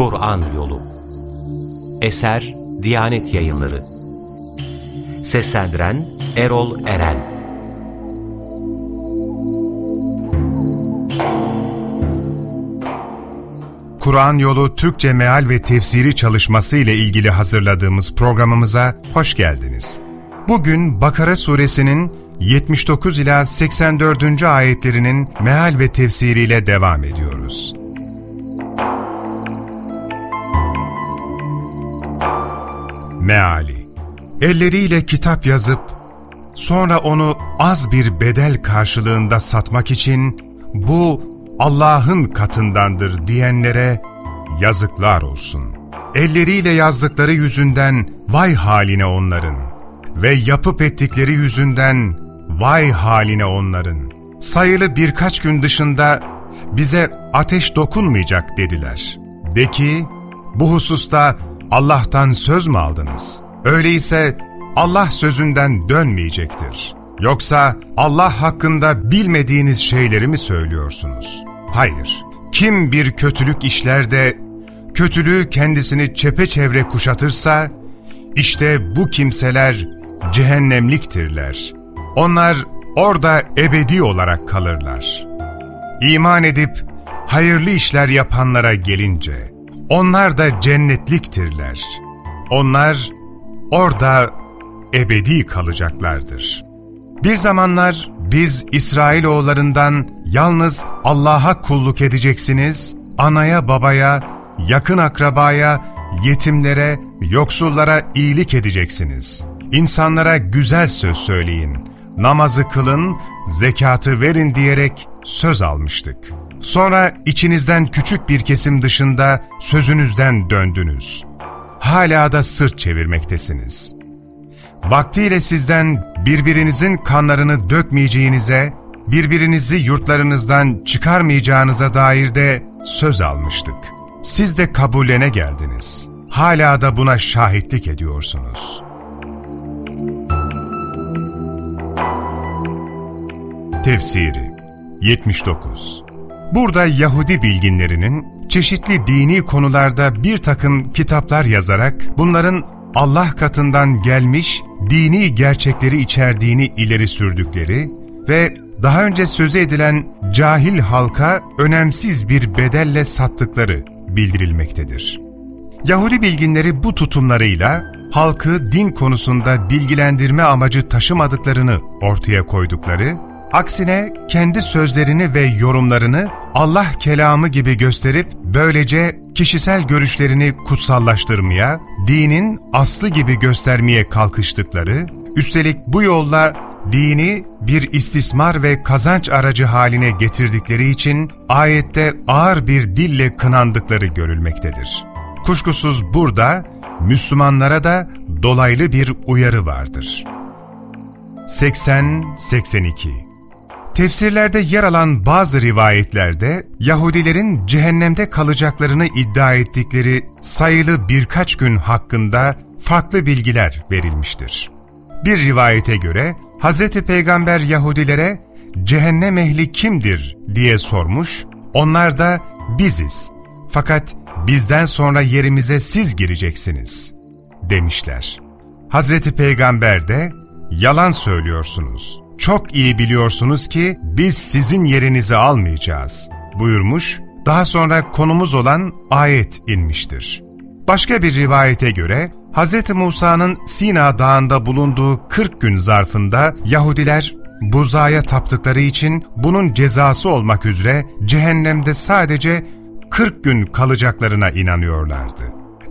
Kur'an Yolu Eser Diyanet Yayınları Seslendiren Erol Eren Kur'an Yolu Türkçe Meal ve Tefsiri çalışması ile ilgili hazırladığımız programımıza hoş geldiniz. Bugün Bakara suresinin 79 ila 84. ayetlerinin meal ve tefsiriyle devam ediyoruz. Meali Elleriyle kitap yazıp, sonra onu az bir bedel karşılığında satmak için, bu Allah'ın katındandır diyenlere yazıklar olsun. Elleriyle yazdıkları yüzünden vay haline onların ve yapıp ettikleri yüzünden vay haline onların. Sayılı birkaç gün dışında bize ateş dokunmayacak dediler. De ki, bu hususta Allah'tan söz mü aldınız? Öyleyse Allah sözünden dönmeyecektir. Yoksa Allah hakkında bilmediğiniz şeyleri mi söylüyorsunuz? Hayır. Kim bir kötülük işler de kötülüğü kendisini çepeçevre kuşatırsa, işte bu kimseler cehennemliktirler. Onlar orada ebedi olarak kalırlar. İman edip hayırlı işler yapanlara gelince, onlar da cennetliktirler. Onlar orada ebedi kalacaklardır. Bir zamanlar biz İsrailoğullarından yalnız Allah'a kulluk edeceksiniz, anaya babaya, yakın akrabaya, yetimlere, yoksullara iyilik edeceksiniz. İnsanlara güzel söz söyleyin, namazı kılın, zekatı verin diyerek söz almıştık. Sonra içinizden küçük bir kesim dışında sözünüzden döndünüz. Hala da sırt çevirmektesiniz. Vaktiyle sizden birbirinizin kanlarını dökmeyeceğinize, birbirinizi yurtlarınızdan çıkarmayacağınıza dair de söz almıştık. Siz de kabullene geldiniz. Hala da buna şahitlik ediyorsunuz. Tefsiri 79 Burada Yahudi bilginlerinin çeşitli dini konularda bir takım kitaplar yazarak bunların Allah katından gelmiş dini gerçekleri içerdiğini ileri sürdükleri ve daha önce sözü edilen cahil halka önemsiz bir bedelle sattıkları bildirilmektedir. Yahudi bilginleri bu tutumlarıyla halkı din konusunda bilgilendirme amacı taşımadıklarını ortaya koydukları, aksine kendi sözlerini ve yorumlarını Allah kelamı gibi gösterip böylece kişisel görüşlerini kutsallaştırmaya, dinin aslı gibi göstermeye kalkıştıkları, üstelik bu yolla dini bir istismar ve kazanç aracı haline getirdikleri için ayette ağır bir dille kınandıkları görülmektedir. Kuşkusuz burada Müslümanlara da dolaylı bir uyarı vardır. 80-82 Tefsirlerde yer alan bazı rivayetlerde Yahudilerin cehennemde kalacaklarını iddia ettikleri sayılı birkaç gün hakkında farklı bilgiler verilmiştir. Bir rivayete göre Hz. Peygamber Yahudilere cehennem ehli kimdir diye sormuş, onlar da biziz fakat bizden sonra yerimize siz gireceksiniz demişler. Hazreti Peygamber de yalan söylüyorsunuz. Çok iyi biliyorsunuz ki biz sizin yerinizi almayacağız buyurmuş. Daha sonra konumuz olan ayet inmiştir. Başka bir rivayete göre Hz. Musa'nın Sina Dağı'nda bulunduğu 40 gün zarfında Yahudiler buzağa taptıkları için bunun cezası olmak üzere cehennemde sadece 40 gün kalacaklarına inanıyorlardı.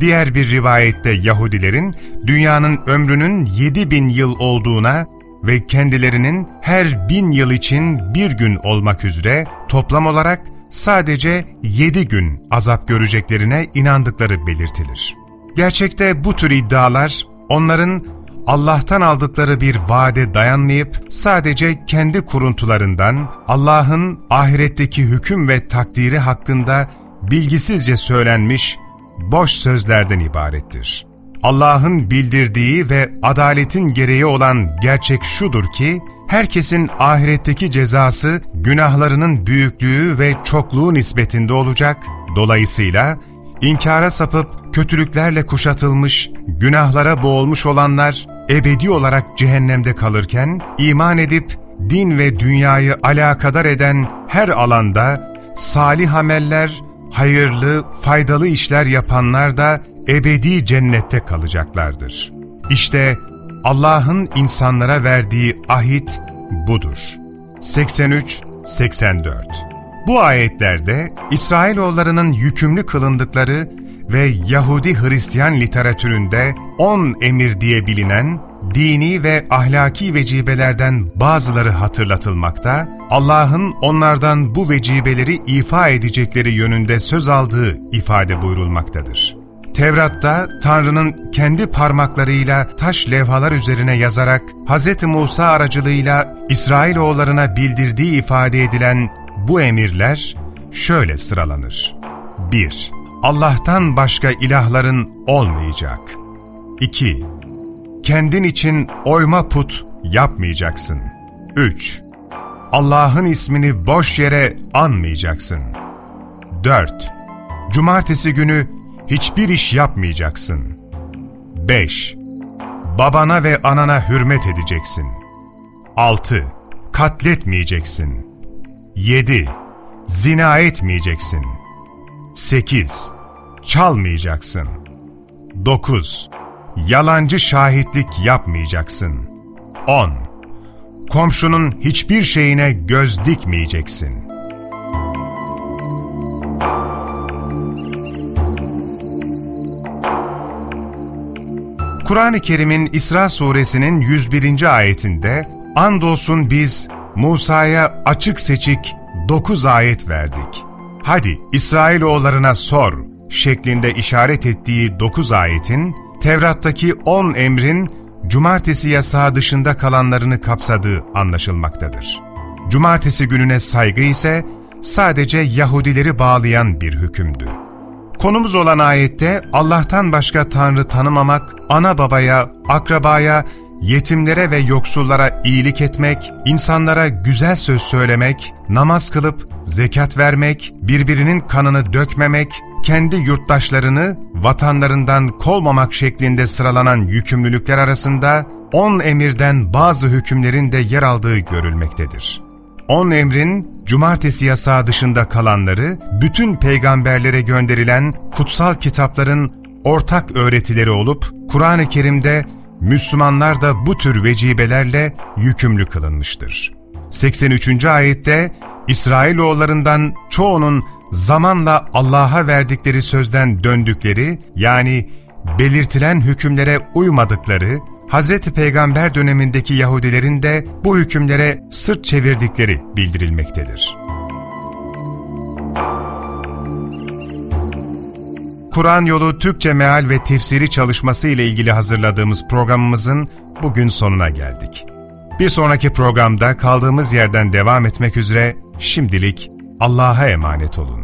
Diğer bir rivayette Yahudilerin dünyanın ömrünün 7 bin yıl olduğuna ve kendilerinin her bin yıl için bir gün olmak üzere toplam olarak sadece 7 gün azap göreceklerine inandıkları belirtilir. Gerçekte bu tür iddialar onların Allah'tan aldıkları bir vaade dayanmayıp sadece kendi kuruntularından Allah'ın ahiretteki hüküm ve takdiri hakkında bilgisizce söylenmiş boş sözlerden ibarettir. Allah'ın bildirdiği ve adaletin gereği olan gerçek şudur ki, herkesin ahiretteki cezası günahlarının büyüklüğü ve çokluğu nispetinde olacak, dolayısıyla inkara sapıp kötülüklerle kuşatılmış, günahlara boğulmuş olanlar ebedi olarak cehennemde kalırken, iman edip din ve dünyayı alakadar eden her alanda salih ameller, hayırlı, faydalı işler yapanlar da ebedi cennette kalacaklardır. İşte Allah'ın insanlara verdiği ahit budur. 83-84 Bu ayetlerde İsrailoğullarının yükümlü kılındıkları ve Yahudi-Hristiyan literatüründe on emir diye bilinen dini ve ahlaki vecibelerden bazıları hatırlatılmakta, Allah'ın onlardan bu vecibeleri ifa edecekleri yönünde söz aldığı ifade buyurulmaktadır. Tevrat'ta Tanrı'nın kendi parmaklarıyla taş levhalar üzerine yazarak Hz. Musa aracılığıyla İsrailoğullarına bildirdiği ifade edilen bu emirler şöyle sıralanır. 1. Allah'tan başka ilahların olmayacak. 2. Kendin için oyma put yapmayacaksın. 3. Allah'ın ismini boş yere anmayacaksın. 4. Cumartesi günü hiçbir iş yapmayacaksın. 5. Babana ve anana hürmet edeceksin. 6. Katletmeyeceksin. 7. Zina etmeyeceksin. 8. Çalmayacaksın. 9. Yalancı şahitlik yapmayacaksın. 10. Komşunun hiçbir şeyine göz dikmeyeceksin. Kur'an-ı Kerim'in İsra suresinin 101. ayetinde Andolsun biz Musa'ya açık seçik 9 ayet verdik. Hadi İsrailoğullarına sor şeklinde işaret ettiği 9 ayetin Tevrat'taki 10 emrin cumartesi yasağı dışında kalanlarını kapsadığı anlaşılmaktadır. Cumartesi gününe saygı ise sadece Yahudileri bağlayan bir hükümdü. Konumuz olan ayette Allah'tan başka Tanrı tanımamak, ana babaya, akrabaya, yetimlere ve yoksullara iyilik etmek, insanlara güzel söz söylemek, namaz kılıp zekat vermek, birbirinin kanını dökmemek, kendi yurttaşlarını vatanlarından kovmamak şeklinde sıralanan yükümlülükler arasında on emirden bazı hükümlerin de yer aldığı görülmektedir. On emrin cumartesi yasağı dışında kalanları, bütün peygamberlere gönderilen kutsal kitapların ortak öğretileri olup, Kur'an-ı Kerim'de Müslümanlar da bu tür vecibelerle yükümlü kılınmıştır. 83. ayette İsrailoğullarından çoğunun zamanla Allah'a verdikleri sözden döndükleri yani belirtilen hükümlere uymadıkları, Hz. Peygamber dönemindeki Yahudilerin de bu hükümlere sırt çevirdikleri bildirilmektedir. Kur'an yolu Türkçe meal ve tefsiri çalışması ile ilgili hazırladığımız programımızın bugün sonuna geldik. Bir sonraki programda kaldığımız yerden devam etmek üzere şimdilik Allah'a emanet olun.